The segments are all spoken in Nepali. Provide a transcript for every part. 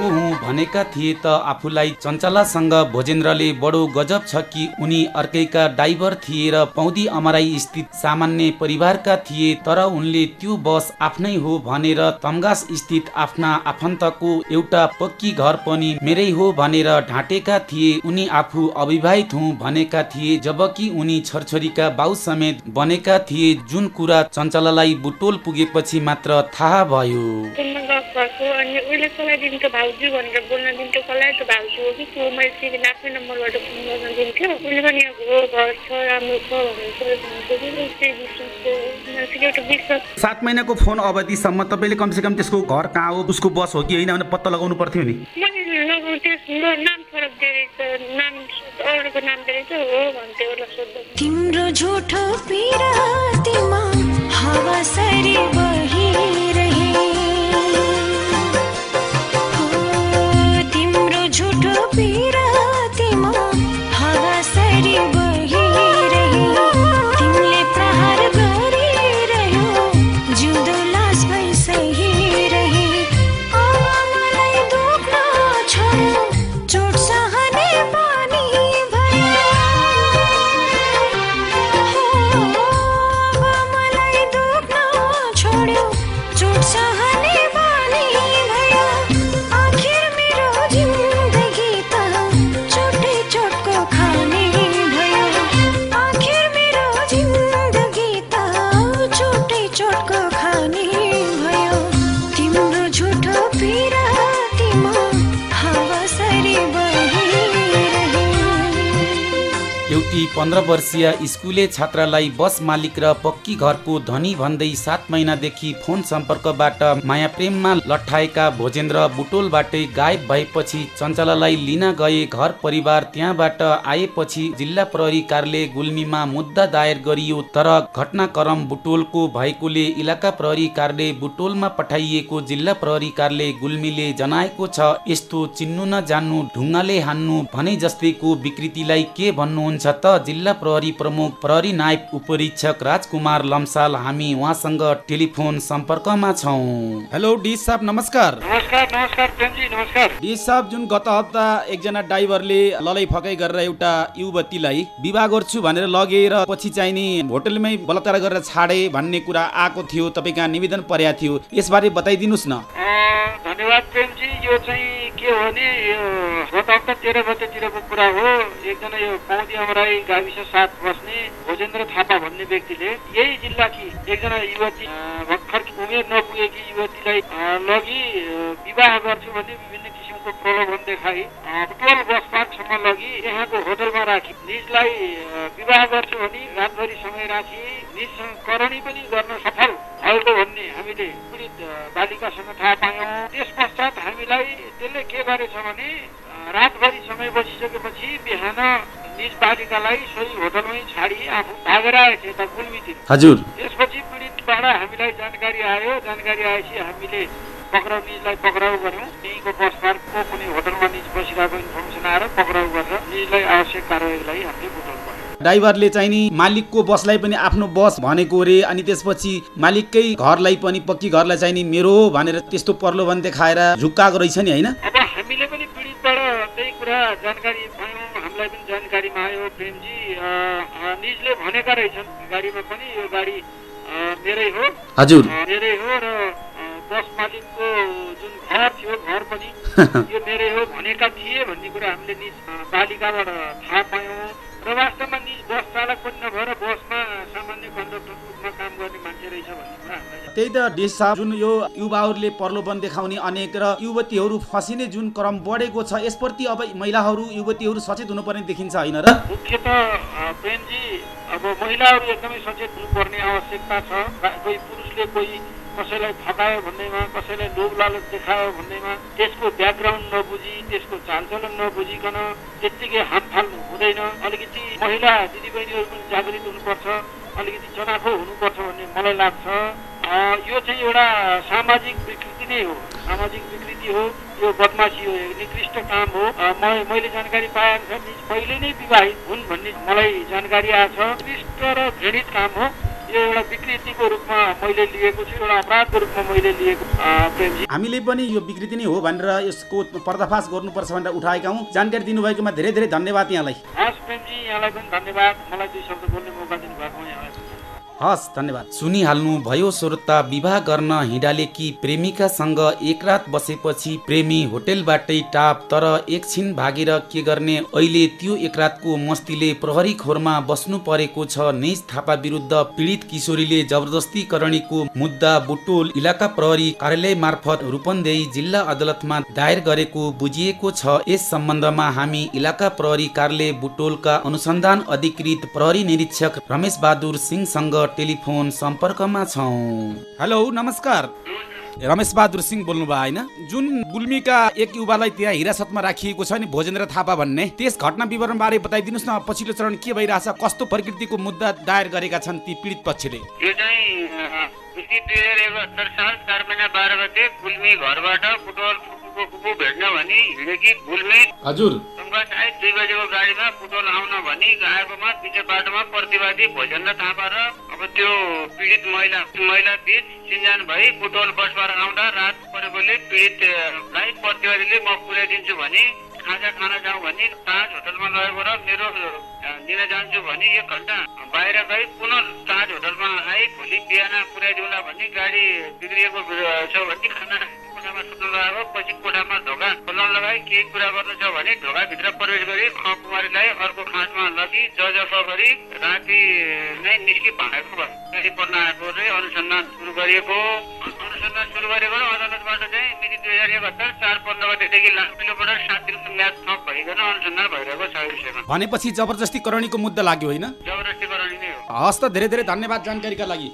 को हुँ भनेका थिए त आफूलाई चञ्चलासँग भोजेन्द्रले बडो गजब छ कि उनी अर्कैका ड्राइभर थिए र पौदी अमराई स्थित सामान्य परिवारका थिए तर उनले त्यो बस आफ्नै हो भनेर तमगास स्थित आफ्ना आफन्तको एउटा पक्की घर पनि मेरै हो भनेर ढाँटेका थिए। उनी आफू अविवाहित हुँ भनेका थिए जबकि उनी छोरछोरीका बाउ समेत बनेका थिए। जुन कुरा चञ्चलालाई बुटोल पुगेपछि मात्र थाहा भयो। भएको अनि उसले कसलाई दिन्थ्यो भाउजू भनेर बोल्न दिन्थ्यो कसलाई त भाउजू हो कि त्यो मैले सिधै आफ्नै नम्बरबाट फोन गर्न दिन्थ्यो उसले पनि अब हो घर छ राम्रो छ सात महिनाको फोन अवधिसम्म तपाईँले कमसेकम त्यसको घर कहाँ हो उसको बस हो कि होइन भनेर पत्ता लगाउनु पर्थ्यो नि नाम फरक नाम नाम तिम्रो झुठो पिरातीमा हावा सरी बहिरहे पन्ध्र वर्षीय स्कुले छात्रालाई बस मालिक र पक्की घरको धनी भन्दै सात महिनादेखि फोन सम्पर्कबाट माया प्रेममा लट्ठाएका भोजेन्द्र बुटोलबाटै गायब भएपछि चञ्चलालाई लिन गए घर परिवार त्यहाँबाट आएपछि जिल्ला प्रहरी कार्यालय गुल्मीमा मुद्दा दायर गरियो। तर घटनाक्रम बुटोलको भएकोले इलाका प्रहरी कार्यालय बुटोलमा पठाइएको जिल्ला प्रहरी कार्यालय गुल्मीले जनाएको छ यस्तो चिन्नु नजान्नु ढुङ्गाले हान्नु भने जस्तैको विकृतिलाई के भन्नुहुन्छ त? जिल्ला प्रहरी प्रमुख प्रहरी नायब उपरीक्षक राजकुमार लम्साल हामी उहाँसँग टेलिफोन सम्पर्कमा छौँ। हेलो डी साहब नमस्कार। नमस्कार नमस्कार प्रेमजी नमस्कार। डी साहब जुन गत हप्ता एकजना ड्राइभरले ललै फकै गरेर एउटा युवतीलाई विवाह गर्छु भनेर लगेर पछि चाहिँ नि होटलमै बलात्कार गरेर छाडे भन्ने कुरा आएको थियो तपाईँ कहाँ निवेदन परेको थियो? यसबारे बताइदिनुहोस् न। धन्यवाद प्रेमजी। यो चाहिँ के हो भने यो गत हप्ता तेह्र गतेतिरको कुरा हो। एकजना यो पौदी अमराई गाविस साथ बस्ने भोजेन्द्र थापा भन्ने व्यक्तिले यही जिल्लाकी एकजना युवती भर्खर उमेर नपुगेकी युवतीलाई लगी विवाह गर्छु भन्ने विभिन्न किसिमको प्रलोभन देखाई बुटवल बस पार्कसम्म लगी यहाँको होटलमा राखी निजलाई विवाह गर्छु भनी रातभरि समय राखी निजसँग करणी पनि गर्न आएछ यता गुल्मीतिर हजुर। त्यसपछि पीडितबाट हामीलाई जानकारी आयो। जानकारी आएपछि हामीले पक्राउ निजलाई पक्राउ गऱ्यौँ त्यहीँको बस पार्कको कुनै होटलमा निज बसिरहेको इन्फर्मेसन आएर पक्राउ गरेर निजलाई आवश्यक कारवाहीको लागि हामीले बुटोल पऱ्यौँ ड्राइभरले चाहिँ नि मालिकको बसलाई पनि आफ्नो बस भनेको रे अनि त्यसपछि मालिककै घरलाई पनि पक्की घरलाई चाहिँ नि मेरो भनेर त्यस्तो प्रलोभन देखाएर झुक्काएको रहेछ नि होइन? अब हामीले पनि पीडितबाट त्यही कुरा जानकारी पायौँ हामीलाई पनि जानकारीमा आयो प्रेमजी। निजले भनेका रहेछन्। गाडीमा पनि यो गाडी मेरै हो। हजुर। मेरै हो र बस मालिकको जुन घर थियो घर पनि यो मेरै हो भनेका थिए भन्ने कुरा हामीले निज अ, बालिकाबाट थाहा पायौँ। र वास्तवमा निज बस चालक पनि नभएर बसमा सामान्य कन्डक्टरको रूपमा काम गर्ने मान्छे रहेछ भन्ने त्यही त देश साहब जुन यो युवाहरूले प्रलोभन देखाउने अनेक र युवतीहरू फसिने जुन क्रम बढेको छ यसप्रति अब महिलाहरू युवतीहरू सचेत हुनुपर्ने देखिन्छ होइन र? मुख्यत प्रेमजी अब महिलाहरू एकदमै सचेत हुनुपर्ने आवश्यकता छ। कोही पुरुषले कोही कसैलाई फकायो भन्दैमा कसैलाई लोभ लालच देखायो भन्दैमा त्यसको ब्याकग्राउन्ड नबुझी त्यसको चालचलन नबुझिकन त्यत्तिकै हात फाल्नु हुँदैन। अलिकति महिला दिदीबहिनीहरू पनि जागृत हुनुपर्छ अलिकति चनाखो हुनुपर्छ भन्ने मलाई लाग्छ। यो चाहिँ एउटा सामाजिक विकृति नै हो। सामाजिक विकृति हो यो बदमासी हो निकृष्ट काम हो। म मैले जानकारी पाए अनुसार निज पहिले नै विवाहित हुन् भन्ने मलाई जानकारी आएको छ। निकृष्ट र घृणित काम हो। यो एउटा विकृतिको रूपमा मैले लिएको छु एउटा अपराधको रूपमा मैले लिएको प्रेमजी। हामीले पनि यो विकृति नै हो भनेर यसको पर्दाफास गर्नुपर्छ भनेर उठाएका हौँ। जानकारी दिनुभएकोमा धेरै धेरै धन्यवाद यहाँलाई। हस् प्रेमजी यहाँलाई पनि धन्यवाद। मलाई दुई शब्द बोल्ने मौका दिनुभएको यहाँलाई। हस् धन्यवाद। सुनिहाल्नु भयो श्रोता विवाह गर्न हिँडालेकी प्रेमिकासँग एक रात बसेपछि प्रेमी होटेलबाटै टाप तर एकछिन भागेर के गर्ने? अहिले त्यो एक रातको मस्तीले प्रहरी खोरमा बस्नु परेको छ। निज थापा विरुद्ध पीडित किशोरीले जबरजस्ती करणीको मुद्दा बुटोल इलाका प्रहरी कार्यालय मार्फत रूपन्देही जिल्ला अदालतमा दायर गरेको बुझिएको छ। यस सम्बन्धमा हामी इलाका प्रहरी कार्यालय बुटोलका अनुसन्धान अधिकृत प्रहरी निरीक्षक रमेश बहादुर सिंहसँग टेलिफोन सम्पर्कमा छौँ। हेलो नमस्कार। रमेश बहादुर सिंह बोल्नुभयो होइन? जुन गुल्मीका एक युवालाई त्यहाँ हिरासतमा राखिएको छ नि भोजेन्द्र थापा भन्ने त्यस घटना विवरण बारे बताइदिनुहोस् न। पछिल्लो चरण के भइरहेछ कस्तो प्रकृतिको मुद्दा दायर गरेका छन् ती पीडित पक्षले? यो चाहिँ दुई हजार चार महिना बाह्र गते गुल्मी घरबाट पुटोल फुपू भेट्न भनी हिँडेकी गुल्मी हजुर। सुनका सायद दुई बजेको गाडीमा पुटोल आउन भनी गएकोमा पिछे बाटोमा प्रतिवादी भोजेन्द्र थापा र अब त्यो पीडित महिला महिला बिच चिन्जान भई पुटोल बसबाट आउँदा रात परेकोले पीडितलाई प्रतिवादीले म पुर्याइदिन्छु भने खाजा खान जाउँ भनी ताज होटलमा लगेको र मेरो लिन जान्छु भनी एक घन्टा बाहिर गई पुनः ताज होटलमा आई भोलि बिहान पुर्याइदिउँला भनी गाडी बिग्रिएको छ भने खाना कोठामा सुत्न लगाएको पछि कोठामा ढोका खोल्न लगाई केही कुरा गर्नु छ भने ढोकाभित्र प्रवेश गरी ख कुमारीलाई अर्को खाँचमा लगी जजफ गरी राति नै निस्कि भागेको भयो। पढ्न आएको चाहिँ अनुसन्धान सुरु गरिएको। अनुसन्धान सुरु गरेको अदालतबाट चाहिँ मिति दुई हजार एकहत्तर चार पन्ध्र गतेदेखि किलोमिटर सात दिनको म्याच थप भइकन अनुसन्धान भइरहेको छ यो विषयमा। भनेपछि जबरजस्ती करणीको मुद्दा लाग्यो होइन? जबरजस्ती गराउने नै हो। हस् त धेरै धेरै धन्यवाद जानकारीका लागि।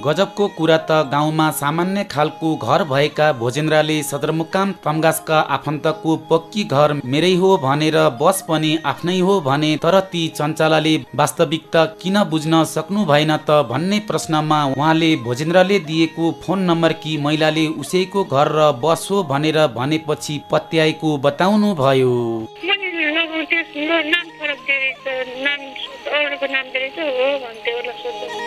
गजबको कुरा त गाउँमा सामान्य खालको घर भएका भोजेन्द्रले सदरमुकाम तमगासका आफन्तको पक्की घर मेरै हो भनेर बस पनि आफ्नै हो भने तर ती चञ्चलाले वास्तविकता किन बुझ्न सक्नु भएन त भन्ने प्रश्नमा उहाँले भोजेन्द्रले दिएको फोन नम्बर कि महिलाले उसैको घर र बस हो भनेर भनेपछि पत्याएको बताउनु भयो नाम फरक नाम अरूको नाम हो भन्थ्यो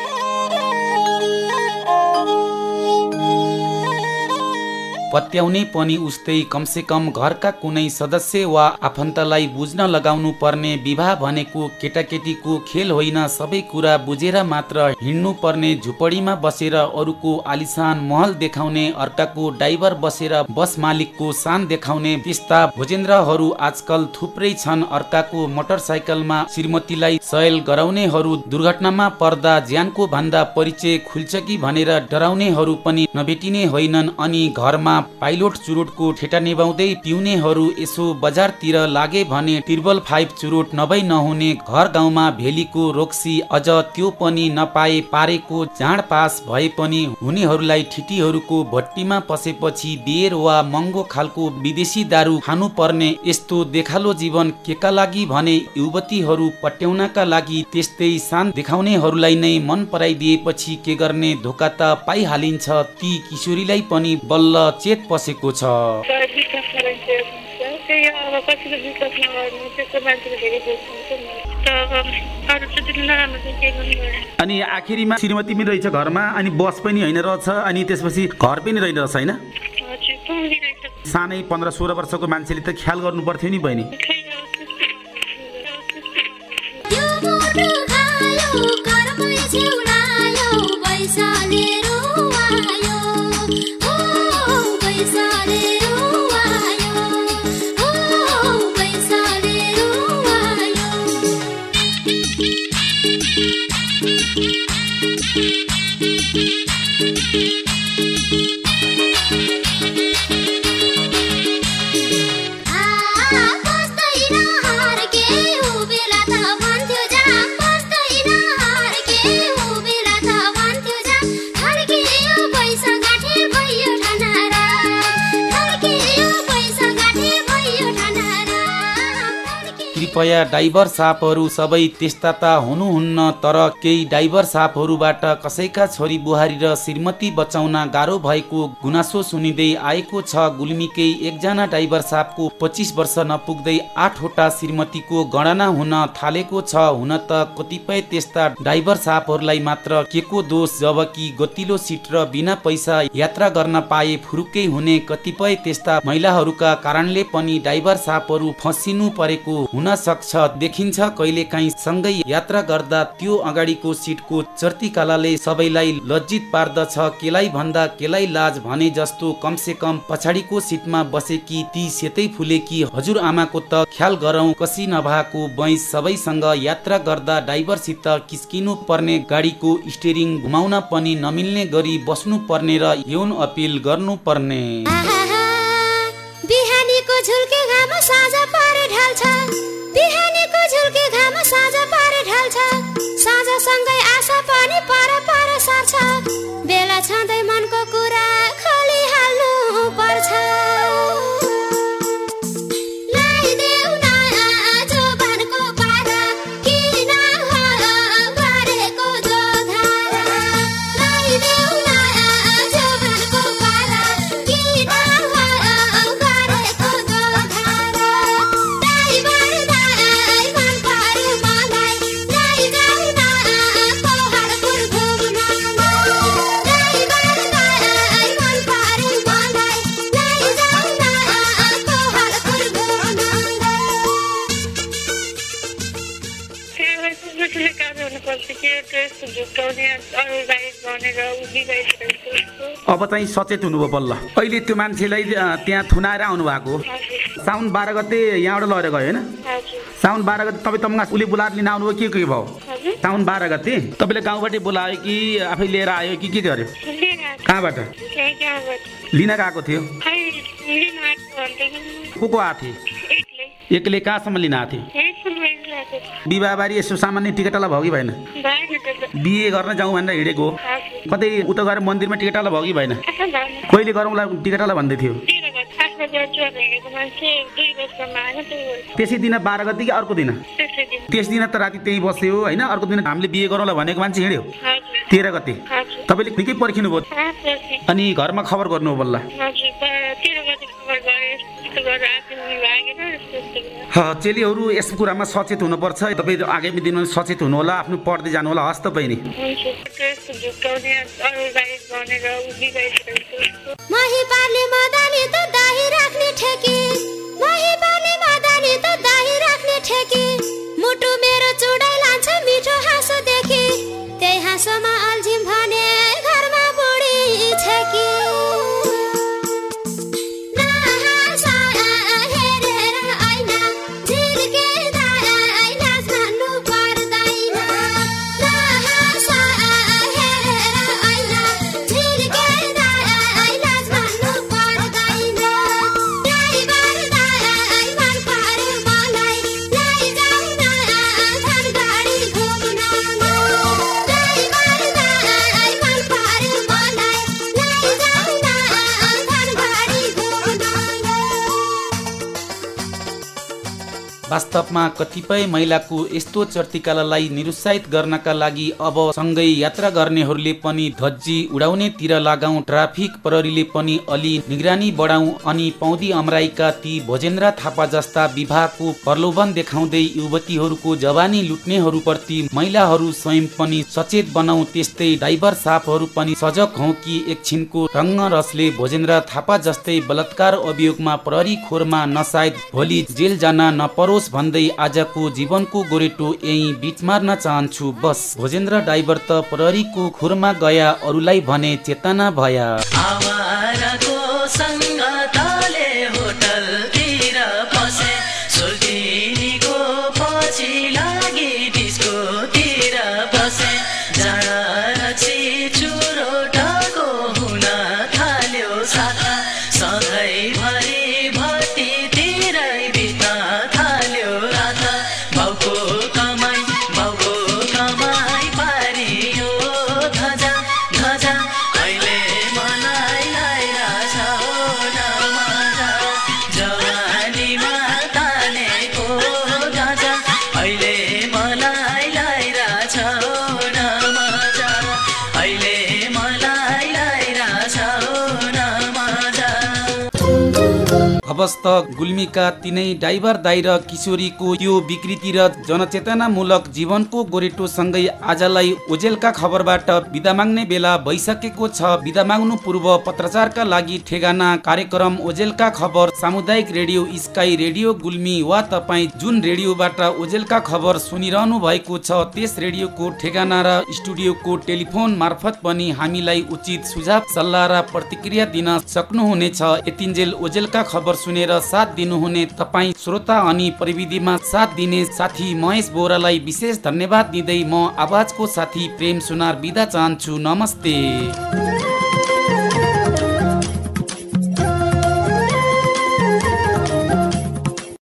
पत्याउने पनि उस्तै कमसे कम घरका कुनै सदस्य वा आफन्तलाई बुझ्न लगाउनु पर्ने विवाह भनेको केटाकेटीको खेल होइन। सबै कुरा बुझेर मात्र हिँड्नु पर्ने झुपडीमा बसेर अरूको आलिसान महल देखाउने अर्काको ड्राइभर बसेर बस मालिकको सान देखाउने त्यस्ता भोजेन्द्रहरू आजकल थुप्रै छन्। अर्काको मोटरसाइकलमा श्रीमतीलाई सयल गराउनेहरू दुर्घटनामा पर्दा ज्यानको भन्दा परिचय खुल्छ कि भनेर डराउनेहरू पनि नभेटिने होइनन्। अनि घरमा पाइलोट चुरोटको ठेटा निभाउँदै पिउनेहरू यसो बजारतिर लागे भने टिर्बल फाइभ चुरोट नभई नहुने घर गाउँमा भेलीको रोक्सी अझ त्यो पनि नपाए पारेको जाँड पास भए पनि हुनेहरूलाई ठिटीहरूको भट्टीमा पसेपछि बियर वा महँगो खालको विदेशी दारू खानु पर्ने यस्तो देखालो जीवन केका लागि भने युवतीहरू पट्याउनका लागि त्यस्तै सान देखाउनेहरूलाई नै मन पराइदिएपछि के गर्ने धोका त पाइहालिन्छ ती किशोरीलाई पनि बल्ल चेत पसेको छ। अनि आखिरीमा श्रीमती पनि रहेछ घरमा अनि बस पनि होइन रहेछ अनि त्यसपछि घर पनि रहेन रहेछ होइन? सानै पन्ध्र सोह्र वर्षको मान्छेले त ख्याल गर्नु पर्थ्यो नि बहिनी। घरमै Thank you. कतिपय डाइभर सापहरू सबै त्यस्ता त हुनुहुन्न तर केही डाइभर सापहरूबाट कसैका छोरी बुहारी र श्रीमती बचाउन गाह्रो भएको गुनासो सुनिँदै आएको छ। गुल्मीकै एकजना डाइभर सापको पच्चिस वर्ष नपुग्दै आठवटा श्रीमतीको गणना हुन थालेको छ। हुन त कतिपय त्यस्ता डाइभर सापहरूलाई मात्र के को दोष जबकि गतिलो सिट र बिना पैसा यात्रा गर्न पाए फुरुकै हुने कतिपय त्यस्ता महिलाहरूका कारणले पनि डाइभर सापहरू फसिनु परेको हुन सक्छ देखिन्छ कहिलेकाहीँ सँगै यात्रा गर्दा त्यो अगाडिको सिटको चर्तीकालाले सबैलाई लज्जित पार्दछ। केलाई भन्दा केलाई लाज भने जस्तो कमसे कम पछाडिको सिटमा बसेकी ती सेतै फुलेकी हजुरआमाको त ख्याल गरौँ कसी नभएको बैंस सबैसँग यात्रा गर्दा ड्राइभरसित किस्किनु पर्ने गाडीको स्टेरिङ घुमाउन पनि नमिल्ने गरी बस्नु पर्ने र यौन अपिल गर्नु पर्ने। झुल्के घाम साँझ परे ढल्छ बिहानीको झुल्के घाम साँझ परे ढल्छ। साँझसँगै आशा पनि पर पर सर्छ अब चाहिँ सचेत हुनुभयो बल्ल। अहिले त्यो मान्छेलाई त्यहाँ थुनाएर आउनु भएको साउन बाह्र गते यहाँबाट लगेर गयो होइन? साउन बाह्र गते तपाईँ तम्गा उसले बोलाएर लिन आउनुभयो के के भयो? साउन बाह्र गते तपाईँले गाउँबाटै बोलायो कि आफै लिएर आयो कि के गर्यो? कहाँबाट? लिन गएको थियो। को को आएको थियो? एक्लै कहाँसम्म लिन आएको ल्याएको विवाहबारी यसो सामान्य टिकटवाला भयो कि भएन? बिहे गर्न जाउँ भनेर हिँडेको कतै उता गएर मन्दिरमा टिकटवाला भयो कि भएन? कहिले गरौँला टिकटवाला भन्दै थियो? त्यसै दिन बाह्र गते कि अर्को दिन? त्यसै दिन त राति त्यही बस्यो होइन? अर्को दिन हामीले बिहे गरौँला भनेको मान्छे हिँड्यो। तेह्र गते। तपाईँले निकै पर्खिनु भयो आठ बजी अनि घरमा खबर गर्नु बल्ल। चेलीहरू यस कुरामा सचेत हुनुपर्छ। तपाईँ आगामी दिनमा सचेत हुनु होला आफ्नो पढ्दै जानु होला हस्त बहिनी हुन्छ ड्रेस झुक्काउने अरू वास्तवमा कतिपय महिलाको यस्तो चर्तिकालालाई निरुत्साहित गर्नका लागि अब सँगै यात्रा गर्नेहरूले पनि धज्जी उडाउनेतिर लगाउँ ट्राफिक प्रहरीले पनि अलि निगरानी बढाउँ अनि पौदी अमराईका ती भोजेन्द्र थापा जस्ता विवाहको प्रलोभन देखाउँदै युवतीहरूको जवानी लुट्नेहरूप्रति महिलाहरू स्वयं पनि सचेत बनाऊ त्यस्तै ड्राइभर साफहरू पनि सजग हौ कि एकछिनको रङ्ग रसले भोजेन्द्र थापा जस्तै बलात्कार अभियोगमा प्रहरी खोरमा नसायद भोलि जेल जान नपरोस् भन्दै आजको जीवनको गोरेटो यही बिच मार्न चाहन्छु बस। भोजेन्द्र ड्राइभर त प्रहरीको खोरमा गया अरूलाई भने चेतना भया। अवस्थ गुल्मीका तिनै ड्राइभर दाइ र किशोरीको यो विकृति र जनचेतनामूलक जीवनको गोरेटो सँगै आजलाई ओजेलका खबरबाट बिदा माग्ने बेला भइसकेको छ। बिदा माग्नु पूर्व पत्रचारका लागि ठेगाना कार्यक्रम ओजेलका खबर सामुदायिक रेडियो स्काई रेडियो गुल्मी वा तपाईँ जुन रेडियोबाट ओजेलका खबर सुनिरहनु भएको छ त्यस रेडियोको ठेगाना र स्टुडियोको टेलिफोन मार्फत पनि हामीलाई उचित सुझाव सल्लाह र प्रतिक्रिया दिन सक्नुहुनेछ। यतिन्जेल ओजेलका खबर सुनेर साथ दिनुहुने तपाईँ श्रोता अनि प्रविधिमा साथ दिने साथी महेश बोरालाई विशेष धन्यवाद दिँदै म आवाजको साथी प्रेम सुनार बिदा चाहन्छु। नमस्ते।